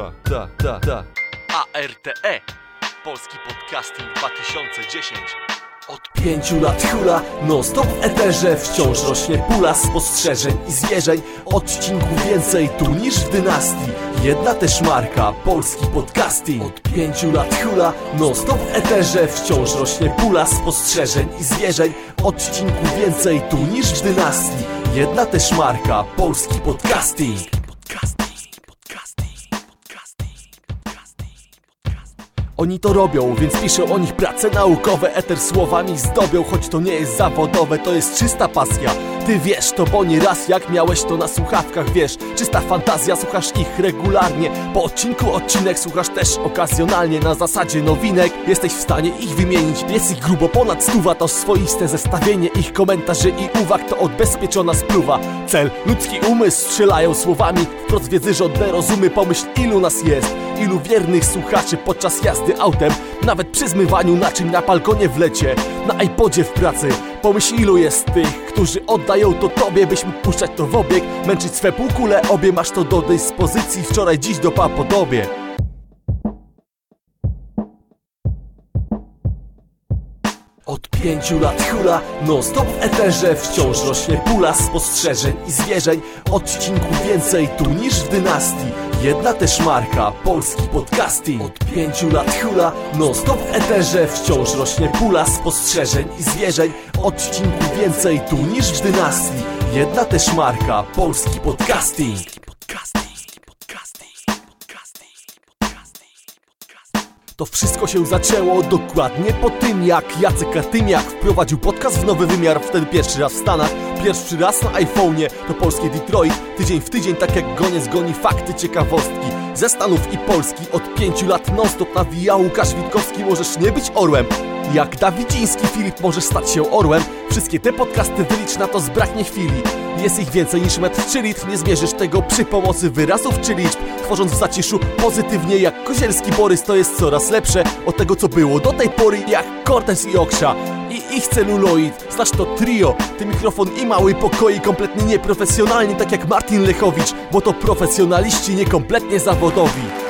ta, ta, ta, ta. ARTE Polski Podcasting 2010 Od pięciu lat hula, non stop w eterze. Wciąż rośnie pula spostrzeżeń i zwierzeń. Odcinków więcej tu niż w dynastii. Jedna też marka, polski podcasting. Od pięciu lat hula, non stop w eterze. Wciąż rośnie pula spostrzeżeń i zwierzeń. Odcinków więcej tu niż w dynastii. Jedna też marka, polski podcasting oni to robią, więc piszę o nich prace naukowe. Eter słowami zdobią, choć to nie jest zawodowe To jest czysta pasja. Ty wiesz to, bo nie raz jak miałeś to na słuchawkach Wiesz, czysta fantazja, słuchasz ich regularnie. Po odcinku odcinek słuchasz też okazjonalnie Na zasadzie nowinek. Jesteś w stanie ich wymienić Jest ich grubo ponad stuwa, to swoiste zestawienie Ich komentarzy i uwag to odbezpieczona spluwa. Cel, ludzki umysł strzelają słowami. Wprost wiedzy żądne rozumy, pomyśl ilu nas jest. Ilu wiernych słuchaczy podczas jazdy autem Nawet przy zmywaniu naczyń na balkonie w lecie Na iPodzie w pracy Pomyśl ilu jest tych, którzy oddają to tobie Byś mógł puszczać to w obieg. Męczyć swe półkule obie Masz to do dyspozycji. Wczoraj, dziś do podobie Od pięciu lat hula, non stop w eterze Wciąż rośnie pula spostrzeżeń i zwierzeń. Odcinków więcej tu niż w dynastii Jedna też marka, polski podcasting. Od pięciu lat hula, non stop w eterze. Wciąż rośnie pula spostrzeżeń i zwierzeń. Odcinków więcej tu niż w dynastii. Jedna też marka, polski podcasting. To wszystko się zaczęło dokładnie po tym, jak Jacek Katymiak wprowadził podcast w nowy wymiar, wtedy pierwszy raz w Stanach, pierwszy raz na iPhone'ie, to polskie Detroit, tydzień w tydzień, tak jak goniec goni fakty, ciekawostki. Ze Stanów i Polski. Od pięciu lat non-stop nawijał Łukasz Witkowski, możesz nie być orłem. Jak Dawidziński Filip możesz stać się orłem. Wszystkie te podcasty wylicz na to zbraknie chwili. Jest ich więcej niż metr czy litr. Nie zmierzysz tego przy pomocy wyrazów czy liczb. Tworząc w zaciszu pozytywnie jak Kozielski Borys To jest coraz lepsze. Od tego co było do tej pory Jak Cortez i Oksza i ich celuloid. Znasz to trio, ty mikrofon i mały pokoi Kompletnie nieprofesjonalnie tak jak Martin Lechowicz Bo to profesjonaliści niekompletnie zawodowi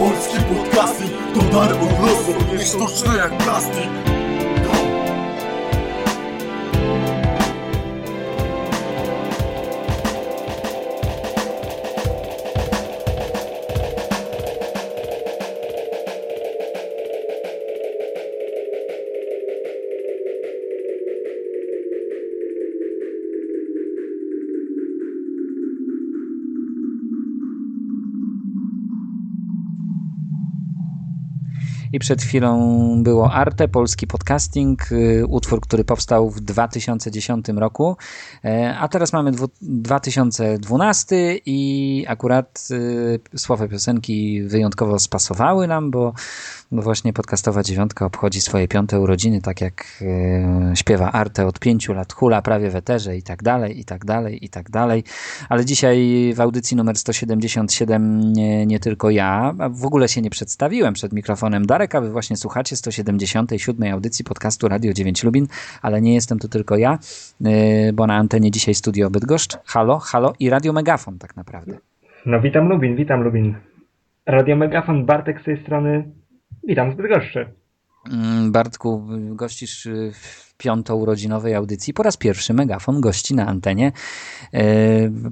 kocha polski podcasting To dar od losu, nie sztuczny jak plastik przed chwilą było Arte, polski podcasting, y, utwór, który powstał w 2010 roku, e, a teraz mamy 2012 i akurat y, słowa piosenki wyjątkowo spasowały nam, bo właśnie podcastowa dziewiątka obchodzi swoje piąte urodziny, tak jak e, śpiewa Arte od pięciu lat, hula prawie w eterze i tak dalej, i tak dalej, i tak dalej. Ale dzisiaj w audycji numer 177 nie, nie tylko ja, w ogóle się nie przedstawiłem przed mikrofonem Darek, wy właśnie słuchacie 177 audycji podcastu Radio 9 Lubin, ale nie jestem tu tylko ja, e, bo na antenie dzisiaj studio Bydgoszcz, halo, halo i Radio Megafon tak naprawdę. No witam Lubin, witam Lubin. Radio Megafon, Bartek z tej strony. Witam z Bydgoszczy. Mm, Bartku, gościsz w piąto urodzinowej audycji. Po raz pierwszy Megafon gości na antenie e,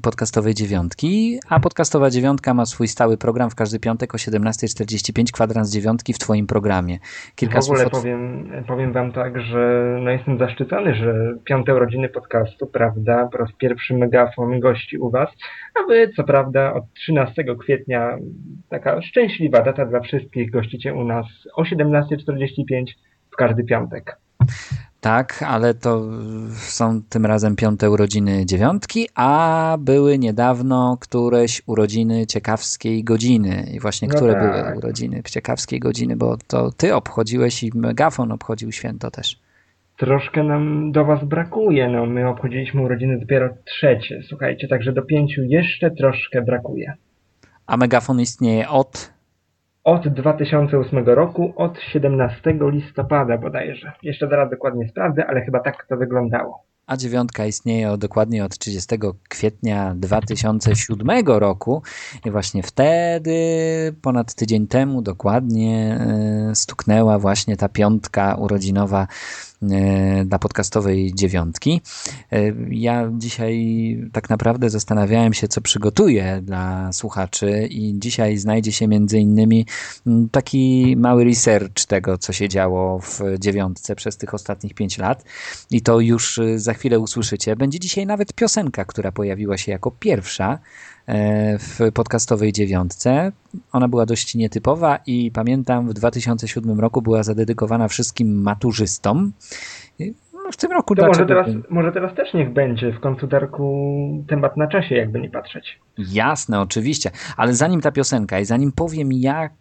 podcastowej dziewiątki, a podcastowa dziewiątka ma swój stały program w każdy piątek o 17.45, kwadrans dziewiątki w twoim programie. Kilka w ogóle od... powiem, powiem wam tak, że no jestem zaszczycony, że piąte urodziny podcastu, prawda, po raz pierwszy Megafon gości u was, a wy, co prawda, od 13 kwietnia taka szczęśliwa data dla wszystkich, gościcie u nas o 17.45 w każdy piątek. Tak, ale to są tym razem piąte urodziny dziewiątki, a były niedawno któreś urodziny ciekawskiej godziny. I właśnie no które tak. były urodziny ciekawskiej godziny, bo to ty obchodziłeś i Megafon obchodził święto też. Troszkę nam do was brakuje, no my obchodziliśmy urodziny dopiero trzecie, słuchajcie, także do pięciu jeszcze troszkę brakuje. A Megafon istnieje od od 2008 roku, od 17 listopada bodajże. Jeszcze zaraz dokładnie sprawdzę, ale chyba tak to wyglądało. A dziewiątka istnieje dokładnie od 30 kwietnia 2007 roku i właśnie wtedy, ponad tydzień temu dokładnie, e, stuknęła właśnie ta piątka urodzinowa dla podcastowej dziewiątki. E, ja dzisiaj tak naprawdę zastanawiałem się, co przygotuję dla słuchaczy i dzisiaj znajdzie się między innymi taki mały research tego, co się działo w dziewiątce przez tych ostatnich pięć lat i to już za chwilę usłyszycie. Będzie dzisiaj nawet piosenka, która pojawiła się jako pierwsza E, w podcastowej dziewiątce. Ona była dość nietypowa i pamiętam w 2007 roku była zadedykowana wszystkim maturzystom. No, w tym roku to może teraz, może teraz też niech będzie. W końcu Darku temat na czasie, jakby nie patrzeć. Jasne, oczywiście, ale zanim ta piosenka i zanim powiem jak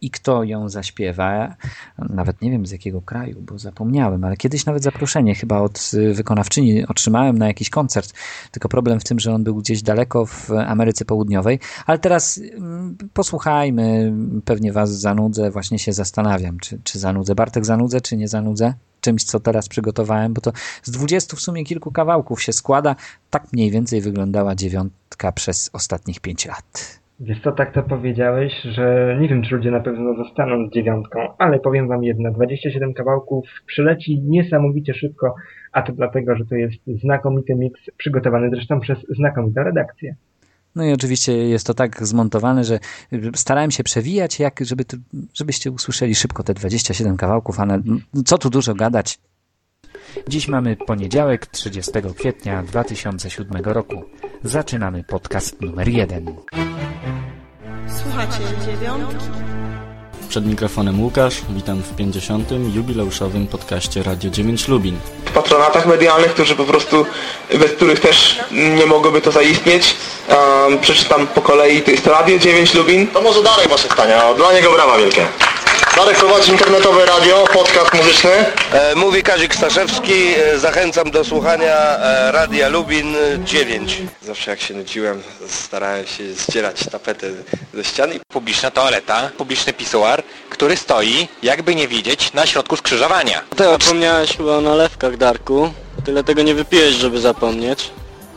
i kto ją zaśpiewa, nawet nie wiem z jakiego kraju, bo zapomniałem, ale kiedyś nawet zaproszenie chyba od wykonawczyni otrzymałem na jakiś koncert, tylko problem w tym, że on był gdzieś daleko w Ameryce Południowej, ale teraz mm, posłuchajmy, pewnie was zanudzę, właśnie się zastanawiam, czy, czy zanudzę. Bartek zanudzę, czy nie zanudzę? czymś, co teraz przygotowałem, bo to z 20 w sumie kilku kawałków się składa. Tak mniej więcej wyglądała dziewiątka przez ostatnich 5 lat. Wiesz co, tak to powiedziałeś, że nie wiem, czy ludzie na pewno zostaną z dziewiątką, ale powiem wam jedno, 27 kawałków przyleci niesamowicie szybko, a to dlatego, że to jest znakomity miks przygotowany zresztą przez znakomitą redakcję. No i oczywiście jest to tak zmontowane, że starałem się przewijać, jak żeby żebyście usłyszeli szybko te 27 kawałków, a na, co tu dużo gadać. Dziś mamy poniedziałek, 30 kwietnia 2007 roku. Zaczynamy podcast numer jeden. Słuchacie dziewiątki. Przed mikrofonem Łukasz, witam w 50. jubileuszowym podcaście Radio 9 Lubin. W patronatach medialnych, którzy po prostu, bez których też nie mogłoby to zaistnieć. Um, przeczytam po kolei, to jest Radio 9 Lubin. To może Darek ma pytania, dla niego brawa wielkie. Darek prowadzi internetowe radio, podcast muzyczny. E, mówi Kazik Staszewski, e, zachęcam do słuchania e, Radia Lubin 9. Zawsze jak się nudziłem, starałem się zdzierać tapetę ze ściany. Publiczna toaleta, publiczny pisuar, który stoi, jakby nie widzieć, na środku skrzyżowania. Ty zapomniałeś chyba o nalewkach, Darku. Tyle tego nie wypijesz, żeby zapomnieć.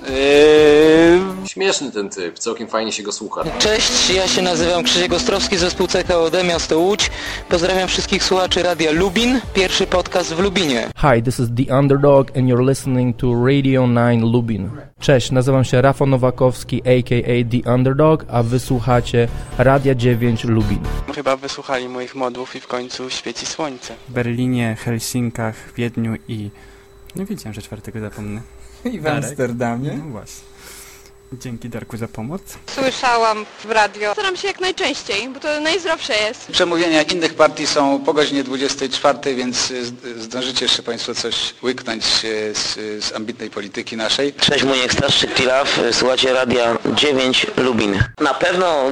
Yy... Śmieszny ten typ, całkiem fajnie się go słucha. Cześć, ja się nazywam Krzysiek Ostrowski, zespół CKOD Miasto Łódź. Pozdrawiam wszystkich słuchaczy Radia Lubin, pierwszy podcast w Lubinie. Hi, this is The Underdog and you're listening to Radio 9 Lubin. Cześć, nazywam się Rafał Nowakowski, a.k.a. The Underdog, a wysłuchacie Radia 9 Lubin. Chyba wysłuchali moich modłów i w końcu świeci słońce. W Berlinie, Helsinkach, Wiedniu i... Nie wiedziałem, że czwartego zapomnę. I w Amsterdamie. No właśnie. Dzięki Darku za pomoc. Słyszałam w radio. Staram się jak najczęściej, bo to najzdrowsze jest. Przemówienia innych partii są po godzinie 24, więc y, zdążycie jeszcze Państwo coś łyknąć y, z, z ambitnej polityki naszej. Cześć, Muniek Starszczyk Pilaw, słuchacie Radia 9 Lubin. Na pewno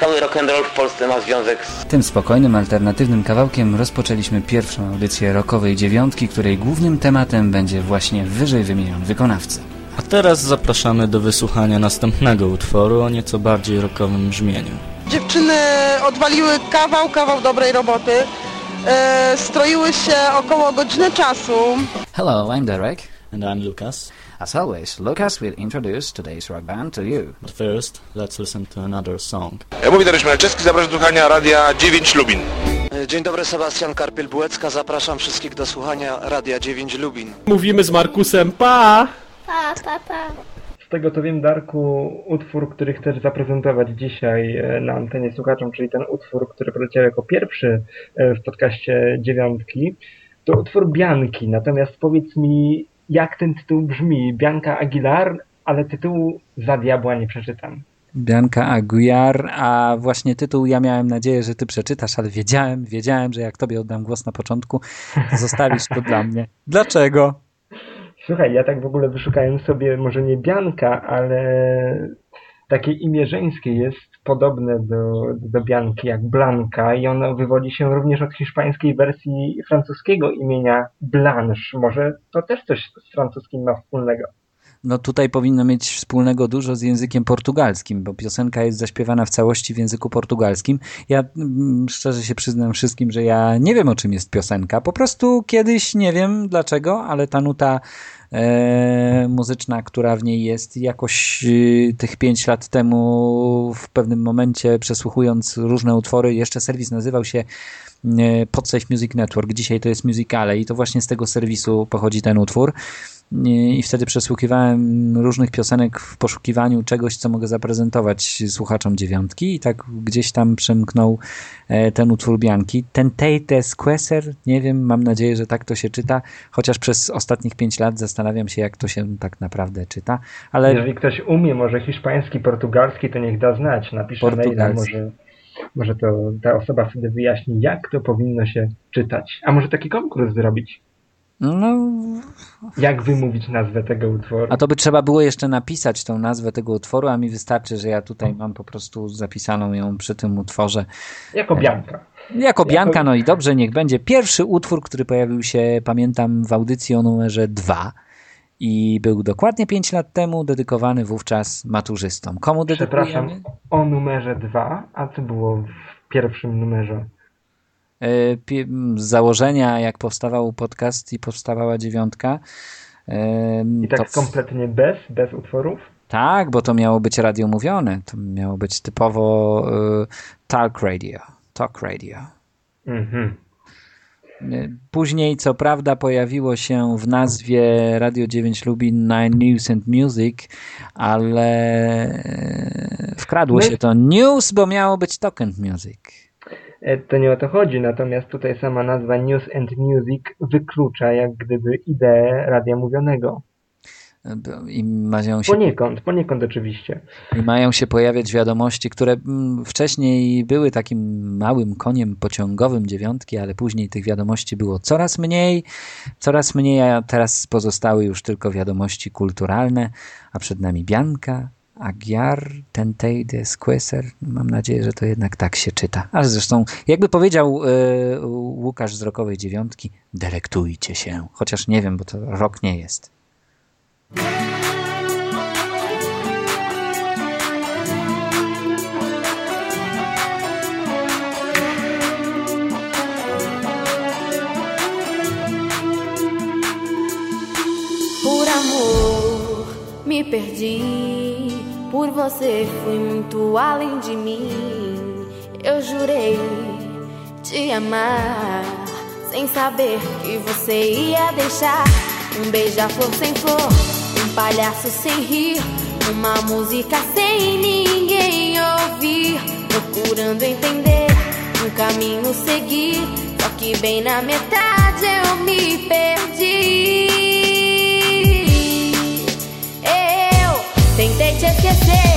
cały rock'n'roll w Polsce ma związek z... Tym spokojnym, alternatywnym kawałkiem rozpoczęliśmy pierwszą audycję rockowej dziewiątki, której głównym tematem będzie właśnie wyżej wymieniony wykonawca. A teraz zapraszamy do wysłuchania następnego utworu o nieco bardziej rockowym brzmieniu. Dziewczyny odwaliły kawał, kawał dobrej roboty. E, stroiły się około godziny czasu. Hello, I'm Derek. And I'm Lucas. As always, Lucas will introduce today's rock band to you. But first, let's listen to another song. Mówi Dariusz Malczewski, zapraszam do słuchania Radia 9 Lubin. Dzień dobry, Sebastian Karpiel-Bułecka. Zapraszam wszystkich do słuchania Radia 9 Lubin. Mówimy z Markusem, pa! Pa, pa, pa. Z tego co wiem, Darku, utwór, który chcesz zaprezentować dzisiaj e, na antenie słuchaczom, czyli ten utwór, który poleciał jako pierwszy e, w podcaście dziewiątki, to utwór Bianki. Natomiast powiedz mi, jak ten tytuł brzmi? Bianka Aguilar, ale tytułu za diabła nie przeczytam. Bianka Aguiar, a właśnie tytuł ja miałem nadzieję, że ty przeczytasz, ale wiedziałem, wiedziałem, że jak tobie oddam głos na początku, zostawisz to dla mnie. Dlaczego? Słuchaj, ja tak w ogóle wyszukałem sobie może nie Bianka, ale takie imię żeńskie jest podobne do, do Bianki jak Blanka i ono wywodzi się również od hiszpańskiej wersji francuskiego imienia Blanche. Może to też coś z francuskim ma wspólnego. No tutaj powinno mieć wspólnego dużo z językiem portugalskim, bo piosenka jest zaśpiewana w całości w języku portugalskim. Ja mm, szczerze się przyznam wszystkim, że ja nie wiem o czym jest piosenka. Po prostu kiedyś nie wiem dlaczego, ale ta nuta e, muzyczna, która w niej jest, jakoś e, tych pięć lat temu w pewnym momencie przesłuchując różne utwory, jeszcze serwis nazywał się e, Podsafe Music Network, dzisiaj to jest Musicale i to właśnie z tego serwisu pochodzi ten utwór i wtedy przesłuchiwałem różnych piosenek w poszukiwaniu czegoś, co mogę zaprezentować słuchaczom dziewiątki i tak gdzieś tam przemknął e, ten utwór Bianki. Ten Tate Squeser, nie wiem, mam nadzieję, że tak to się czyta, chociaż przez ostatnich pięć lat zastanawiam się, jak to się tak naprawdę czyta. Ale... Jeżeli ktoś umie może hiszpański, portugalski, to niech da znać, napisze maila, może, może to ta osoba wtedy wyjaśni, jak to powinno się czytać. A może taki konkurs zrobić? No. Jak wymówić nazwę tego utworu? A to by trzeba było jeszcze napisać tą nazwę tego utworu, a mi wystarczy, że ja tutaj mam po prostu zapisaną ją przy tym utworze. Jako Bianka. Jako Bianka, no i dobrze, niech będzie. Pierwszy utwór, który pojawił się, pamiętam, w audycji o numerze 2 i był dokładnie 5 lat temu dedykowany wówczas maturzystom. Komu dedykujemy? Przepraszam, o numerze 2, a co było w pierwszym numerze? Z założenia, jak powstawał podcast i powstawała dziewiątka. I tak to... kompletnie bez, bez utworów? Tak, bo to miało być radio mówione. To miało być typowo y, talk radio. Talk radio. Mhm. Później, co prawda, pojawiło się w nazwie Radio 9 Lubin Nine News and Music, ale wkradło się to news, bo miało być talk and music. To nie o to chodzi, natomiast tutaj sama nazwa News and Music wyklucza jak gdyby ideę radia mówionego. I mają się... Poniekąd, poniekąd oczywiście. I mają się pojawiać wiadomości, które wcześniej były takim małym koniem pociągowym dziewiątki, ale później tych wiadomości było coraz mniej, coraz mniej, a teraz pozostały już tylko wiadomości kulturalne, a przed nami Bianka, Agiar, Tenteide, Squeser. Mam nadzieję, że to jednak tak się czyta. Ale zresztą, jakby powiedział yy, Łukasz z Rokowej Dziewiątki, delektujcie się. Chociaż nie wiem, bo to rok nie jest. Por amor me perdi Por você fui muito além de mim. Eu jurei te amar, sem saber que você ia deixar um beija-flor sem flor, um palhaço sem rir, uma música sem ninguém ouvir. Procurando entender, um caminho seguir, só que bem na metade eu me perdi. te esquecer.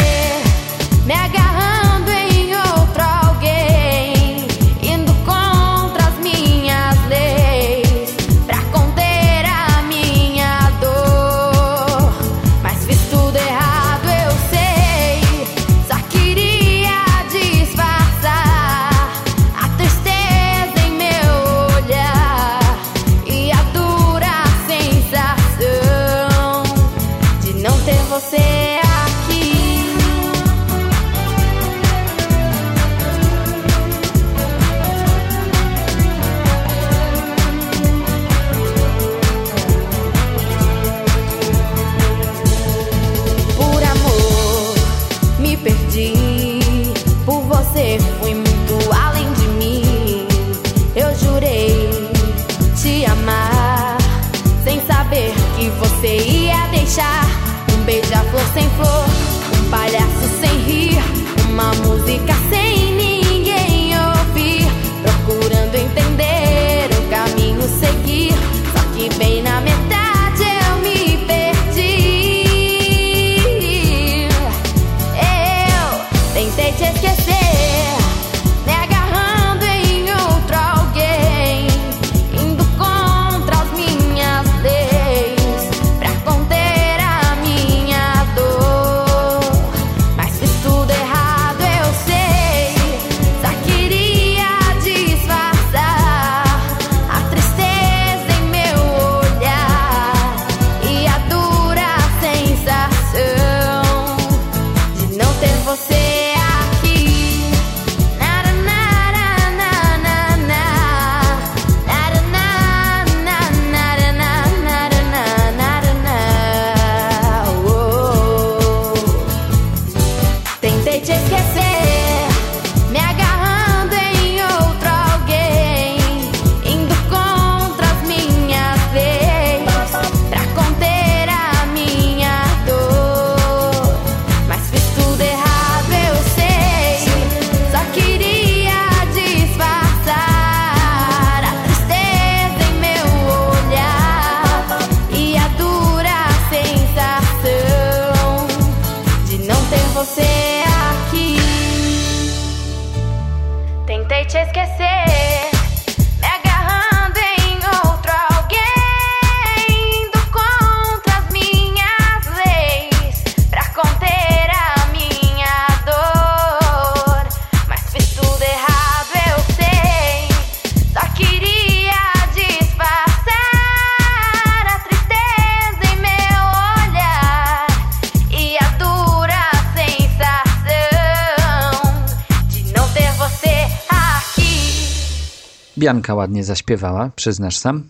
Bianka ładnie zaśpiewała, przyznasz sam?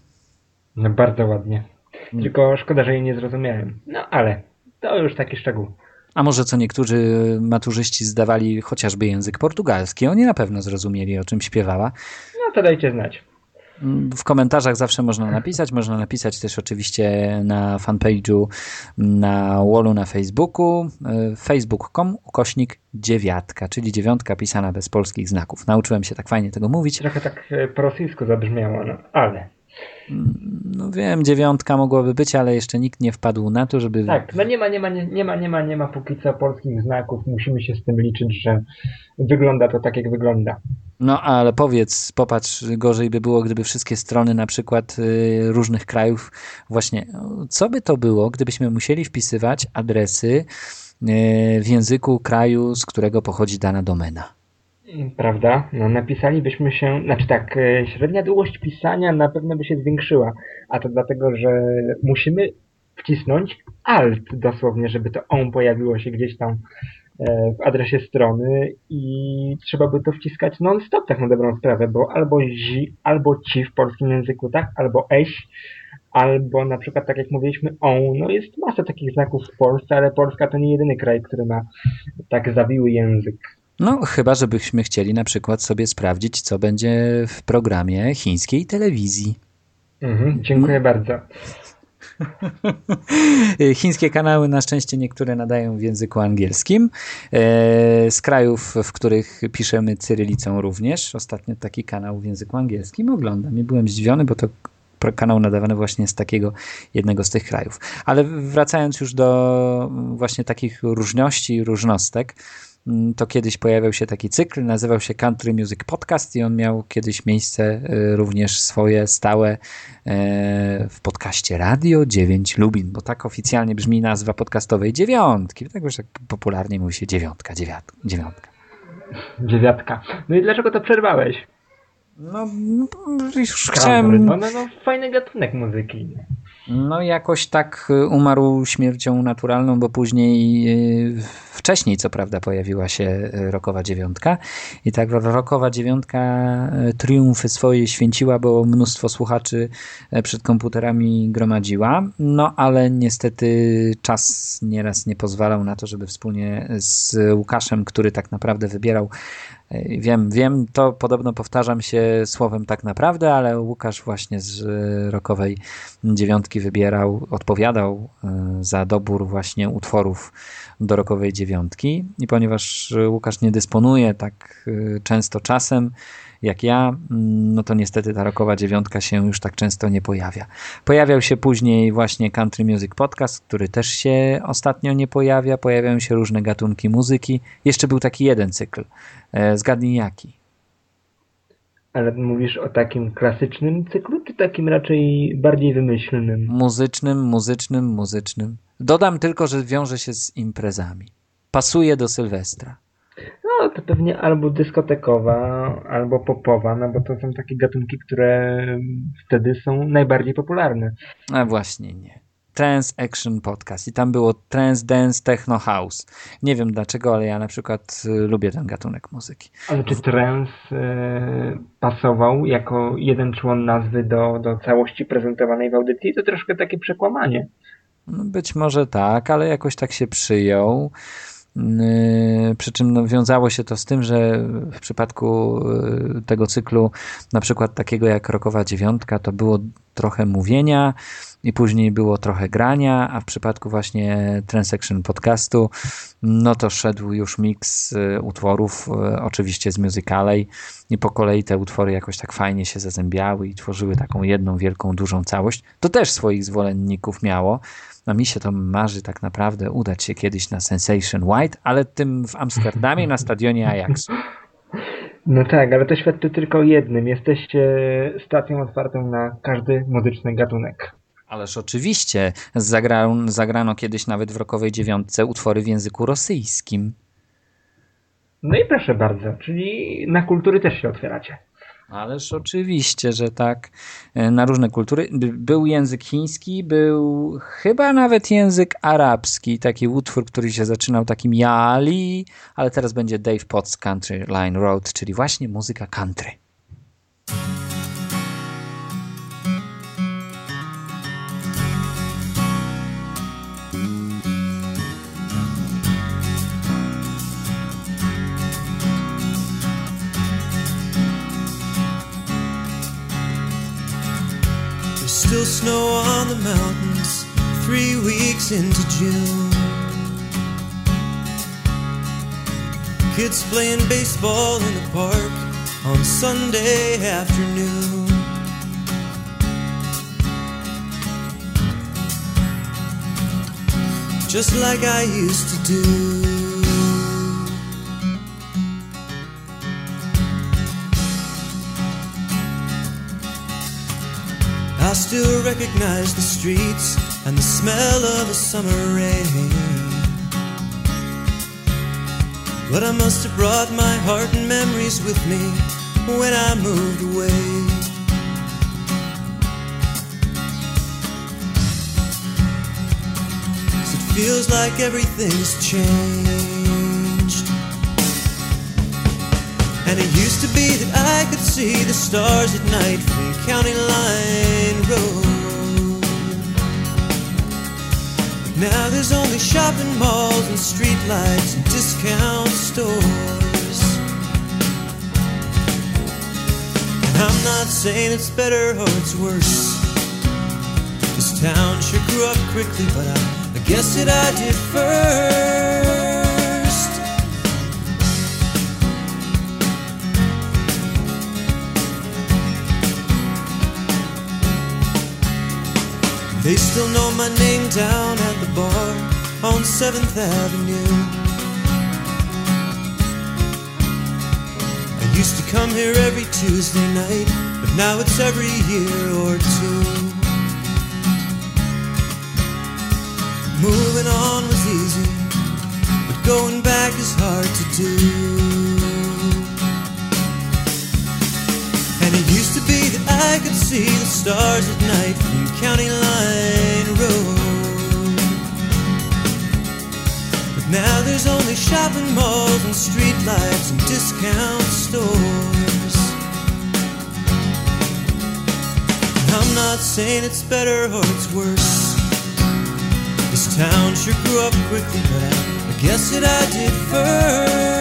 No bardzo ładnie. Tylko szkoda, że jej nie zrozumiałem. No ale to już taki szczegół. A może co niektórzy maturzyści zdawali chociażby język portugalski? Oni na pewno zrozumieli, o czym śpiewała. No to dajcie znać. W komentarzach zawsze można napisać. Można napisać też oczywiście na fanpage'u na wallu na Facebooku y, facebook.com ukośnik dziewiatka, czyli dziewiątka pisana bez polskich znaków. Nauczyłem się tak fajnie tego mówić. Trochę tak e, po rosyjsku zabrzmiało, no ale. No wiem, dziewiątka mogłaby być, ale jeszcze nikt nie wpadł na to, żeby... Tak, no nie ma, nie ma, nie, nie ma, nie ma, nie ma póki co polskich znaków. Musimy się z tym liczyć, że wygląda to tak, jak wygląda. No ale powiedz, popatrz, gorzej by było, gdyby wszystkie strony na przykład y, różnych krajów, właśnie, co by to było, gdybyśmy musieli wpisywać adresy y, w języku kraju, z którego pochodzi dana domena? Prawda? No napisalibyśmy się, znaczy tak, e, średnia długość pisania na pewno by się zwiększyła, a to dlatego, że musimy wcisnąć alt dosłownie, żeby to on pojawiło się gdzieś tam e, w adresie strony i trzeba by to wciskać non-stop tak na dobrą sprawę, bo albo zi, albo ci w polskim języku, tak? Albo eś, albo na przykład tak jak mówiliśmy on, no jest masa takich znaków w Polsce, ale Polska to nie jedyny kraj, który ma tak zawiły język. No, chyba żebyśmy chcieli na przykład sobie sprawdzić, co będzie w programie chińskiej telewizji. Mhm, dziękuję bardzo. Chińskie kanały na szczęście niektóre nadają w języku angielskim. Z krajów, w których piszemy cyrylicą również. Ostatnio taki kanał w języku angielskim oglądam i byłem zdziwiony, bo to kanał nadawany właśnie z takiego jednego z tych krajów. Ale wracając już do właśnie takich różności i różnostek, to kiedyś pojawiał się taki cykl, nazywał się Country Music Podcast i on miał kiedyś miejsce również swoje stałe w podcaście Radio 9 Lubin, bo tak oficjalnie brzmi nazwa podcastowej dziewiątki. Tak już tak popularnie mówi się dziewiątka, dziewiatka, dziewiątka. Dziewiatka. No i dlaczego to przerwałeś? No, już chciałem... No, no, no, fajny gatunek muzyki. No jakoś tak y, umarł śmiercią naturalną, bo później, y, wcześniej co prawda pojawiła się y, rokowa dziewiątka. I tak rokowa dziewiątka triumfy swoje święciła, bo mnóstwo słuchaczy przed komputerami gromadziła, no ale niestety czas nieraz nie pozwalał na to, żeby wspólnie z Łukaszem, który tak naprawdę wybierał Wiem, wiem, to podobno powtarzam się słowem tak naprawdę, ale Łukasz właśnie z rokowej dziewiątki wybierał, odpowiadał e, za dobór właśnie utworów do rokowej dziewiątki. I ponieważ Łukasz nie dysponuje tak często czasem, jak ja, mm, no to niestety ta rokowa dziewiątka się już tak często nie pojawia. Pojawiał się później właśnie Country Music Podcast, który też się ostatnio nie pojawia. Pojawiają się różne gatunki muzyki. Jeszcze był taki jeden cykl. E, zgadnij jaki. Ale mówisz o takim klasycznym cyklu, czy takim raczej bardziej wymyślnym? Muzycznym, muzycznym, muzycznym. Dodam tylko, że wiąże się z imprezami. Pasuje do Sylwestra. No, to pewnie albo dyskotekowa, albo popowa, no bo to są takie gatunki, które wtedy są najbardziej popularne. A właśnie nie. Trans Action Podcast i tam było Trans Dance Techno House. Nie wiem dlaczego, ale ja na przykład y, lubię ten gatunek muzyki. Ale czy trans y, pasował jako jeden człon nazwy do, do całości prezentowanej w audycji? To troszkę takie przekłamanie. No być może tak, ale jakoś tak się przyjął. Yy, przy czym no, wiązało się to z tym, że w przypadku yy, tego cyklu, na przykład takiego jak Rokowa Dziewiątka, to było trochę mówienia i później było trochę grania, a w przypadku właśnie Transaction Podcastu, no to szedł już miks yy, utworów, oczywiście z musicalej i po kolei te utwory jakoś tak fajnie się zazębiały i tworzyły taką jedną wielką, dużą całość. To też swoich zwolenników miało, no mi się to marzy tak naprawdę udać się kiedyś na Sensation White, ale tym w Amsterdamie na stadionie Ajaxu. No tak, ale to świadczy tylko o jednym. Jesteście stacją otwartą na każdy muzyczny gatunek. Ależ oczywiście. Zagrano, zagrano kiedyś nawet w rokowej dziewiątce utwory w języku rosyjskim. No i proszę bardzo, czyli na kultury też się otwieracie. Ależ oczywiście, że tak. E, na różne kultury. Był język chiński, był chyba nawet język arabski, taki utwór, który się zaczynał takim jali, ale teraz będzie Dave Potts Country Line Road, czyli właśnie muzyka country. Still snow on the mountains three weeks into June. Kids playing baseball in the park on Sunday afternoon. Just like I used to do. I still recognize the streets and the smell of a summer rain. But I must have brought my heart and memories with me when I moved away. Cause it feels like everything's changed. And it used to be that I could see the stars at night from County Line Now there's only shopping malls and streetlights and discount stores. And I'm not saying it's better or it's worse. This town sure grew up quickly, but I, I guess that I did first. They still know my name down at the bar on 7th Avenue. I used to come here every Tuesday night, but now it's every year or two. Moving on was easy, but going back is hard to do. And it used to be that I could see the stars at night County Line Road. But now there's only shopping malls and streetlights and discount stores. I'm not saying it's better or it's worse. This town sure grew up quickly, but I, I guess that I did first.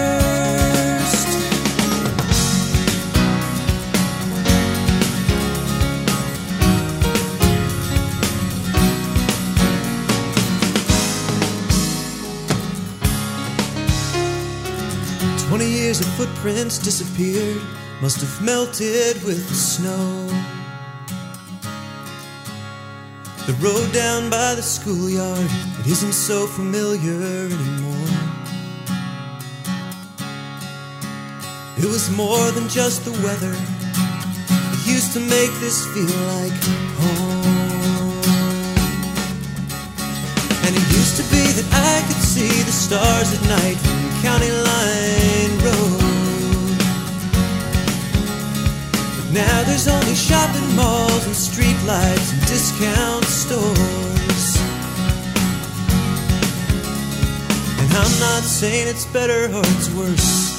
Years of footprints disappeared, must have melted with the snow. The road down by the schoolyard, it isn't so familiar anymore. It was more than just the weather, it used to make this feel like home. And it used to be that I could see the stars at night from County Line now there's only shopping malls and streetlights and discount stores. And I'm not saying it's better or it's worse.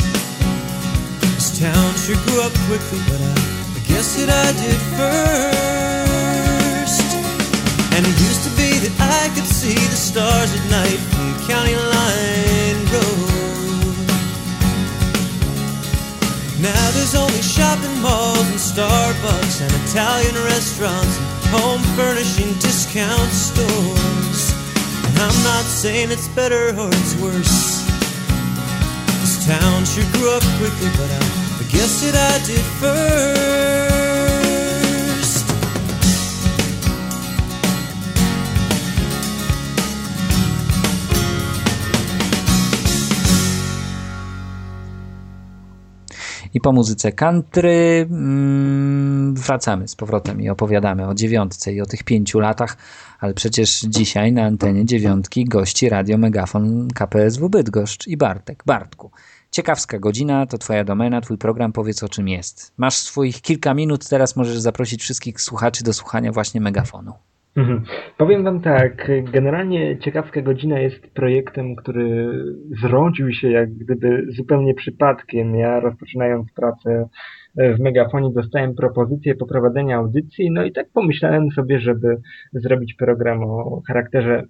This town sure grew up quickly, but I, I guess that I did first. And it used to be that I could see the stars at night from County Line Road. Now there's only shopping malls Starbucks and Italian restaurants home furnishing discount stores. And I'm not saying it's better or it's worse. This town sure grew up quickly, but I, guess that I did first. I po muzyce country mm, wracamy z powrotem i opowiadamy o dziewiątce i o tych pięciu latach, ale przecież dzisiaj na antenie dziewiątki gości Radio Megafon KPSW Bydgoszcz i Bartek. Bartku, ciekawska godzina, to twoja domena, twój program, powiedz o czym jest. Masz swoich kilka minut, teraz możesz zaprosić wszystkich słuchaczy do słuchania właśnie Megafonu. Mhm. Powiem Wam tak, generalnie Ciekawska Godzina jest projektem, który zrodził się jak gdyby zupełnie przypadkiem. Ja rozpoczynając pracę w Megafonie dostałem propozycję poprowadzenia audycji, no i tak pomyślałem sobie, żeby zrobić program o charakterze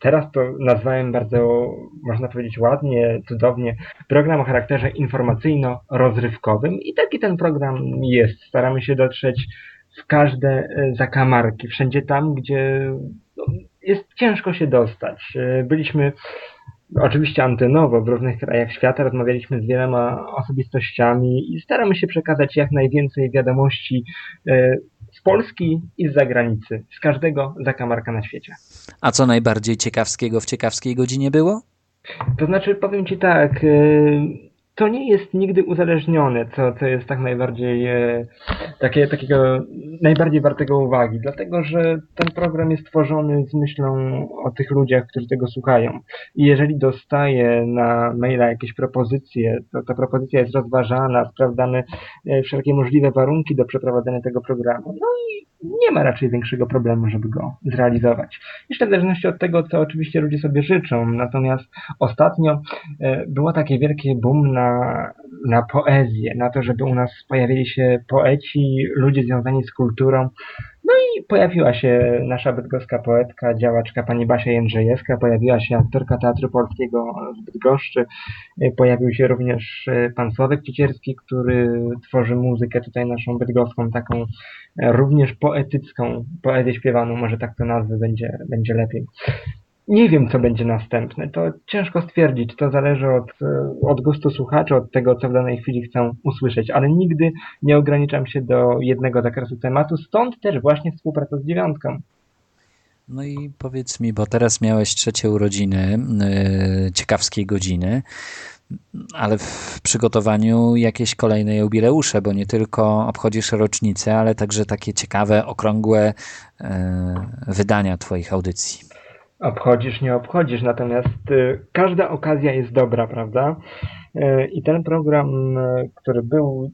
Teraz to nazwałem bardzo, można powiedzieć ładnie, cudownie, program o charakterze informacyjno-rozrywkowym i taki ten program jest. Staramy się dotrzeć w każde e, zakamarki, wszędzie tam, gdzie no, jest ciężko się dostać. E, byliśmy oczywiście antenowo w różnych krajach świata, rozmawialiśmy z wieloma osobistościami i staramy się przekazać jak najwięcej wiadomości e, z Polski i z zagranicy, z każdego zakamarka na świecie. A co najbardziej ciekawskiego w ciekawskiej godzinie było? To znaczy, powiem Ci tak, to nie jest nigdy uzależnione, co, co jest tak najbardziej e, takie, takiego najbardziej wartego uwagi, dlatego że ten program jest tworzony z myślą o tych ludziach, którzy tego słuchają. I jeżeli dostaję na maila jakieś propozycje, to ta propozycja jest rozważana, sprawdzane e, wszelkie możliwe warunki do przeprowadzenia tego programu. No i nie ma raczej większego problemu, żeby go zrealizować. Jeszcze w zależności od tego, co oczywiście ludzie sobie życzą. Natomiast ostatnio e, było takie wielkie boom na na, poezję, na to, żeby u nas pojawili się poeci, ludzie związani z kulturą. No i pojawiła się nasza bydgoska poetka, działaczka pani Basia Jędrzejewska, pojawiła się aktorka Teatru Polskiego z Bydgoszczy, pojawił się również e, pan Sławek Ciecierski, który tworzy muzykę tutaj naszą bydgoską, taką e, również poetycką, poezję śpiewaną, może tak to nazwy będzie, będzie lepiej. Nie wiem, co będzie następne. To ciężko stwierdzić. To zależy od, od gustu słuchaczy, od tego, co w danej chwili chcą usłyszeć, ale nigdy nie ograniczam się do jednego zakresu tematu, stąd też właśnie współpraca z dziewiątką. No i powiedz mi, bo teraz miałeś trzecie urodziny yy, ciekawskiej godziny, ale w przygotowaniu jakieś kolejne jubileusze, bo nie tylko obchodzisz rocznicę, ale także takie ciekawe, okrągłe yy, wydania Twoich audycji obchodzisz, nie obchodzisz, natomiast y, każda okazja jest dobra, prawda? Y, I ten program, y, który był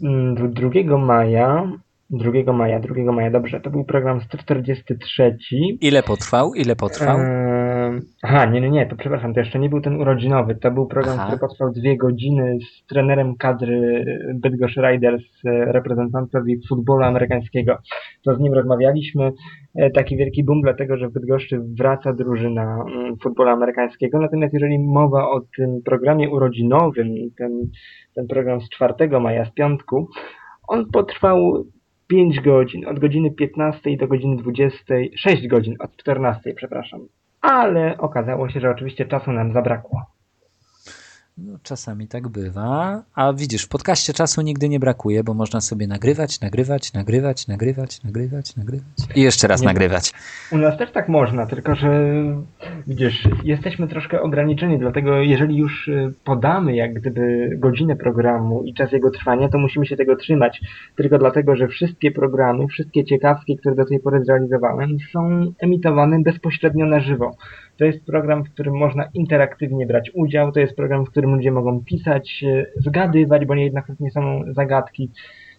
2 mm, maja, 2 maja, 2 maja, dobrze, to był program 143. Ile potrwał? Ile potrwał? Eee, aha, nie, nie, nie, to przepraszam, to jeszcze nie był ten urodzinowy, to był program, Aha. który potrwał dwie godziny z trenerem kadry Bydgoszcz Riders, e, reprezentantowi futbolu amerykańskiego. To z nim rozmawialiśmy, E, taki wielki boom dlatego, że w Bydgoszczy wraca drużyna mm, futbolu amerykańskiego, natomiast jeżeli mowa o tym programie urodzinowym, ten, ten program z 4 maja, z piątku, on potrwał 5 godzin, od godziny 15 do godziny 20, 6 godzin, od 14, przepraszam. Ale okazało się, że oczywiście czasu nam zabrakło. No, czasami tak bywa. A widzisz, w podcaście czasu nigdy nie brakuje, bo można sobie nagrywać, nagrywać, nagrywać, nagrywać, nagrywać, nagrywać i jeszcze raz Nie. nagrywać. U nas też tak można, tylko że widzisz, jesteśmy troszkę ograniczeni, dlatego jeżeli już y, podamy jak gdyby godzinę programu i czas jego trwania, to musimy się tego trzymać. Tylko dlatego, że wszystkie programy, wszystkie ciekawskie, które do tej pory zrealizowałem, są emitowane bezpośrednio na żywo. To jest program, w którym można interaktywnie brać udział, to jest program, w którym ludzie mogą pisać, y, zgadywać, bo niejednokrotnie są zagadki,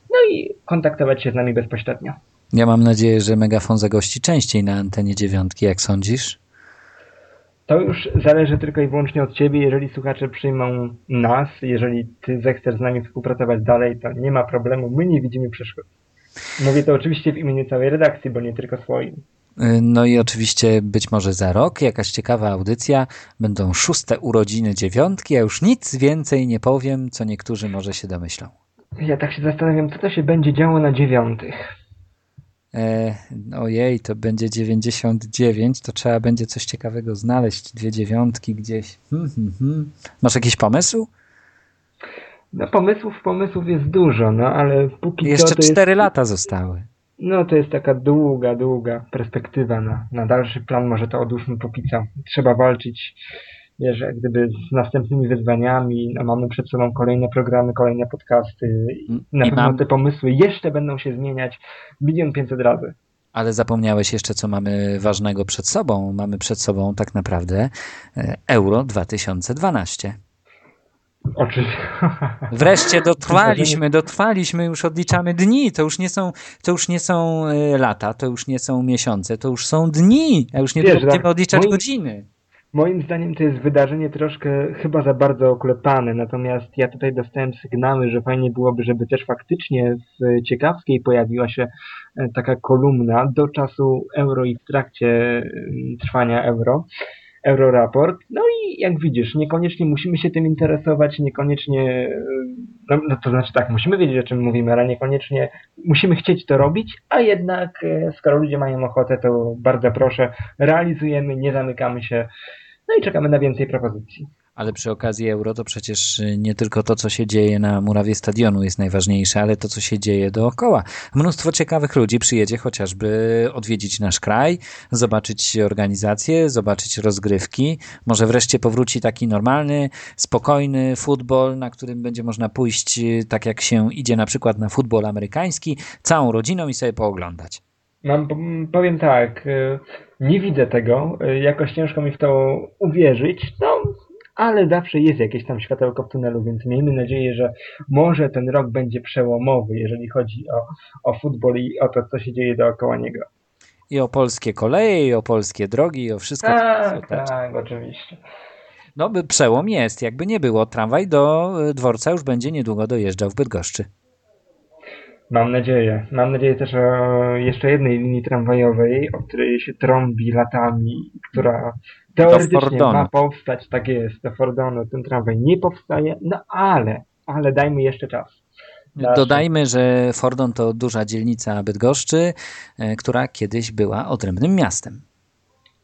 no i kontaktować się z nami bezpośrednio. Ja mam nadzieję, że Megafon zagości częściej na antenie dziewiątki, jak sądzisz? To już zależy tylko i wyłącznie od Ciebie. Jeżeli słuchacze przyjmą nas, jeżeli Ty zechcesz z nami współpracować dalej, to nie ma problemu. My nie widzimy przeszkód. Mówię to oczywiście w imieniu całej redakcji, bo nie tylko swoim. Y, No i oczywiście być może za rok jakaś ciekawa audycja, będą szóste urodziny dziewiątki, a już nic więcej nie powiem, co niektórzy może się domyślą. Ja tak się zastanawiam, co to się będzie działo na dziewiątych. E, ojej, to będzie 99, to trzeba będzie coś ciekawego znaleźć, dwie dziewiątki gdzieś. Hmm, hmm, hmm. Masz jakiś pomysł? No pomysłów, pomysłów jest dużo, no ale póki Jeszcze co to cztery jest... lata zostały. No to jest taka długa, długa perspektywa na, na dalszy plan. Może to odłóżmy póki co. Trzeba walczyć, wiesz, jak gdyby z następnymi wyzwaniami. No, mamy przed sobą kolejne programy, kolejne podcasty. I na I pewno mam- te pomysły jeszcze będą się zmieniać milion pięćset razy. Ale zapomniałeś jeszcze, co mamy ważnego przed sobą. Mamy przed sobą tak naprawdę e, Euro 2012. Oczywiście. Wreszcie dotrwaliśmy, dotrwaliśmy, już odliczamy dni. To już nie są, to już nie są e, lata, to już nie są miesiące, to już są dni. A już nie Wiesz, będziemy odliczać moim- godziny. Moim zdaniem to jest wydarzenie troszkę chyba za bardzo oklepane, natomiast ja tutaj dostałem sygnały, że fajnie byłoby, żeby też faktycznie w Ciekawskiej pojawiła się e, taka kolumna do czasu euro i w trakcie mm, trwania euro. Euroraport. No i jak widzisz, niekoniecznie musimy się tym interesować, niekoniecznie, e, no, no to znaczy tak, musimy wiedzieć o czym mówimy, ale niekoniecznie musimy chcieć to robić, a jednak e, skoro ludzie mają ochotę, to bardzo proszę, realizujemy, nie zamykamy się, no i czekamy na więcej propozycji. Ale przy okazji Euro to przecież y, nie tylko to, co się dzieje na murawie stadionu jest najważniejsze, ale to, co się dzieje dookoła. Mnóstwo ciekawych ludzi przyjedzie chociażby odwiedzić nasz kraj, zobaczyć organizacje, zobaczyć rozgrywki. Może wreszcie powróci taki normalny, spokojny futbol, na którym będzie można pójść y, tak jak się idzie na przykład na futbol amerykański, całą rodziną i sobie pooglądać. Mam, powiem tak, y, nie widzę tego, jakoś ciężko mi w to uwierzyć, no, ale zawsze jest jakieś tam światełko w tunelu, więc miejmy nadzieję, że może ten rok będzie przełomowy, jeżeli chodzi o, o futbol i o to, co się dzieje dookoła niego. I o polskie koleje, i o polskie drogi, i o wszystko. Tak, tak, oczywiście. No, przełom jest, jakby nie było. Tramwaj do y, dworca już będzie niedługo dojeżdżał w Bydgoszczy. Mam nadzieję. Mam nadzieję też o jeszcze jednej linii tramwajowej, o której się trąbi latami, która teoretycznie ma powstać, tak jest, do Fordonu ten tramwaj nie powstaje, no ale, ale dajmy jeszcze czas. Dodajmy, że Fordon to duża dzielnica Bydgoszczy, e, która kiedyś była odrębnym miastem.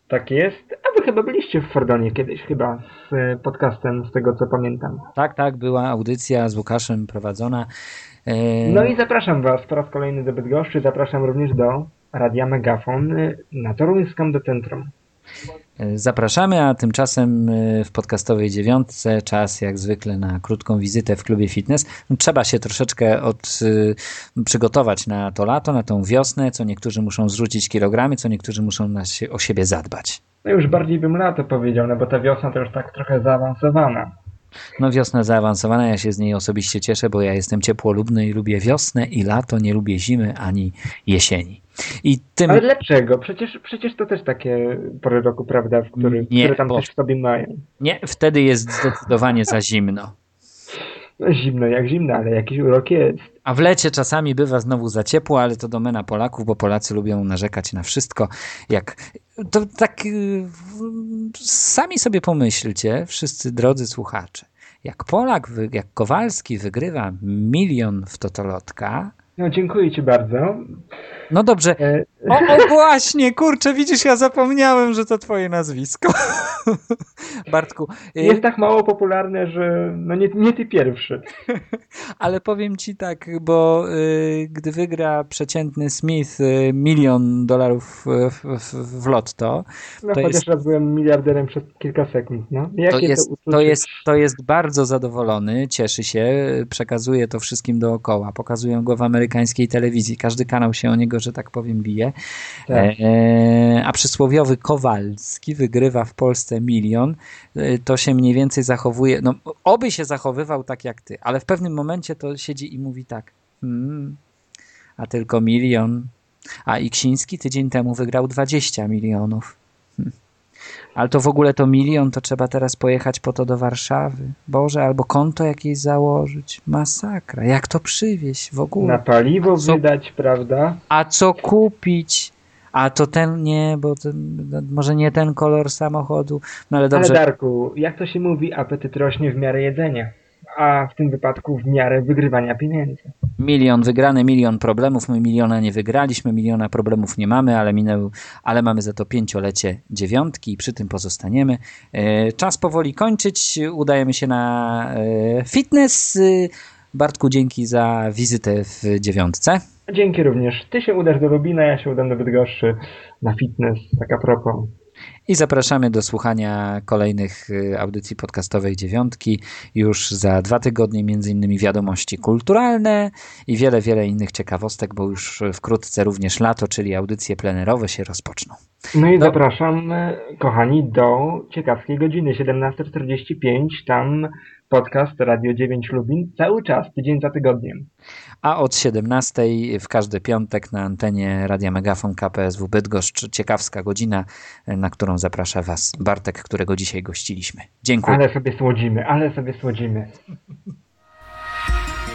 Tak jest. A wy chyba byliście w Fordonie kiedyś, chyba z e, podcastem, z tego co pamiętam. Tak, tak, była audycja z Łukaszem prowadzona. E, No i zapraszam was po raz kolejny do Bydgoszczy, zapraszam również do Radia Megafon na Toruńską do centrum. e, Zapraszamy, a tymczasem e, w podcastowej dziewiątce czas jak zwykle na krótką wizytę w klubie fitness. No, Trzeba się troszeczkę od, przygotować na to lato, na tą wiosnę, co niektórzy muszą zrzucić kilogramy, co niektórzy muszą na o siebie zadbać. No już bardziej bym lato powiedział, no bo ta wiosna to już tak trochę zaawansowana. No wiosna zaawansowana, ja się z niej osobiście cieszę, bo ja jestem ciepłolubny i lubię wiosnę i lato, nie lubię zimy ani jesieni. I tym... Ale dlaczego? Przecież, przecież to też takie pory roku, prawda, w którym, Nie, które tam bo- też w sobie mają. Nie, wtedy jest zdecydowanie za zimno. No zimno jak zimno, ale jakiś urok jest. A w lecie czasami bywa znowu za ciepło, ale to domena Polaków, bo Polacy lubią narzekać na wszystko. Jak to tak y, sami sobie pomyślcie, wszyscy drodzy słuchacze. Jak Polak, jak Kowalski wygrywa milion w Totolotka, No dziękuję ci bardzo. no dobrze. E, O, o właśnie, kurczę, widzisz, ja zapomniałem, że to twoje nazwisko. Bartku, y, Jest tak mało popularne, że no nie, nie ty pierwszy. Ale powiem ci tak, bo y, gdy wygra przeciętny Smith y, milion dolarów w, w, w lotto, No to chociaż jest, raz byłem miliarderem przez kilka sekund. No. Jakie to, jest, uczucie? to, jest, to jest bardzo zadowolony, cieszy się, przekazuje to wszystkim dookoła. Pokazują go w amerykańskiej telewizji. Każdy kanał się o niego, że tak powiem, bije. Tak. E, a przysłowiowy Kowalski wygrywa w Polsce milion, e, to się mniej więcej zachowuje, no oby się zachowywał tak jak ty, ale w pewnym momencie to siedzi i mówi tak, hmm, a tylko milion, a Iksiński tydzień temu wygrał 20 milionów. Ale to w ogóle to milion, to trzeba teraz pojechać po to do Warszawy. Boże, albo konto jakieś założyć. Masakra. Jak to przywieźć w ogóle? Na paliwo Co- wydać, prawda? A co kupić? A to ten nie, bo ten, no, może nie ten kolor samochodu. No ale dobrze. Ale Darku, jak to się mówi, apetyt rośnie w miarę jedzenia. A w tym wypadku w miarę wygrywania pieniędzy. Milion wygrany, milion problemów. My miliona nie wygraliśmy, miliona problemów nie mamy, ale minęły, ale mamy za to pięciolecie dziewiątki i przy tym pozostaniemy. E, Czas powoli kończyć. Udajemy się na e, fitness. Bartku, dzięki za wizytę w dziewiątce. Dzięki również. Ty się udasz do Lubina, ja się udam do Bydgoszczy na fitness, tak a propos. I zapraszamy do słuchania kolejnych y, audycji podcastowej dziewiątki już za dwa tygodnie, między innymi wiadomości kulturalne i wiele, wiele innych ciekawostek, bo już wkrótce również lato, czyli audycje plenerowe się rozpoczną. No i Do- zapraszam, kochani, do ciekawskiej godziny 17.45. Tam podcast Radio 9 Lubin cały czas, tydzień za tygodniem. A od 17 w każdy piątek na antenie Radia Megafon KPSW Bydgoszcz ciekawska godzina, na którą zaprasza Was Bartek, którego dzisiaj gościliśmy. Dziękuję. Ale sobie słodzimy, ale sobie słodzimy.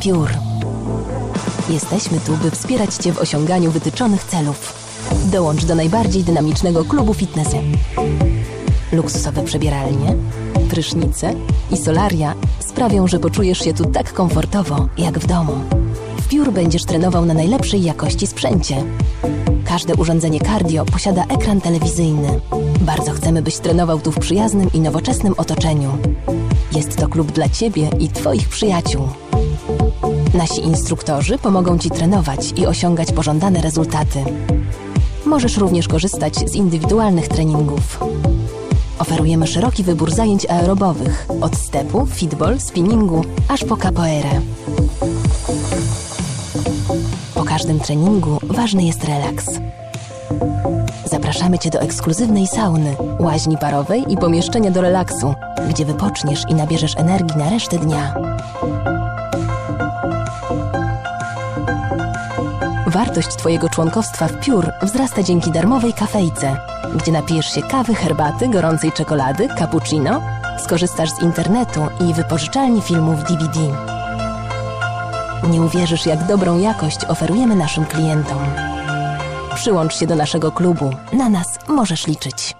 Piór. Jesteśmy tu, by wspierać Cię w osiąganiu wytyczonych celów. Dołącz do najbardziej dynamicznego klubu fitnessu. Luksusowe przebieralnie, prysznice i solaria sprawią, że poczujesz się tu tak komfortowo, jak w domu. W Piór będziesz trenował na najlepszej jakości sprzęcie. Każde urządzenie cardio posiada ekran telewizyjny. Bardzo chcemy, byś trenował tu w przyjaznym i nowoczesnym otoczeniu. Jest to klub dla Ciebie i Twoich przyjaciół. Nasi instruktorzy pomogą Ci trenować i osiągać pożądane rezultaty. Możesz również korzystać z indywidualnych treningów. Oferujemy szeroki wybór zajęć aerobowych, od stepu, fitball, spinningu, aż po capoeirę. Po każdym treningu ważny jest relaks. Zapraszamy Cię do ekskluzywnej sauny, łaźni parowej i pomieszczenia do relaksu, gdzie wypoczniesz i nabierzesz energii na resztę dnia. Wartość Twojego członkostwa w Piór wzrasta dzięki darmowej kafejce, gdzie napijesz się kawy, herbaty, gorącej czekolady, cappuccino, skorzystasz z internetu i wypożyczalni filmów DVD. Nie uwierzysz, jak dobrą jakość oferujemy naszym klientom. Przyłącz się do naszego klubu. Na nas możesz liczyć.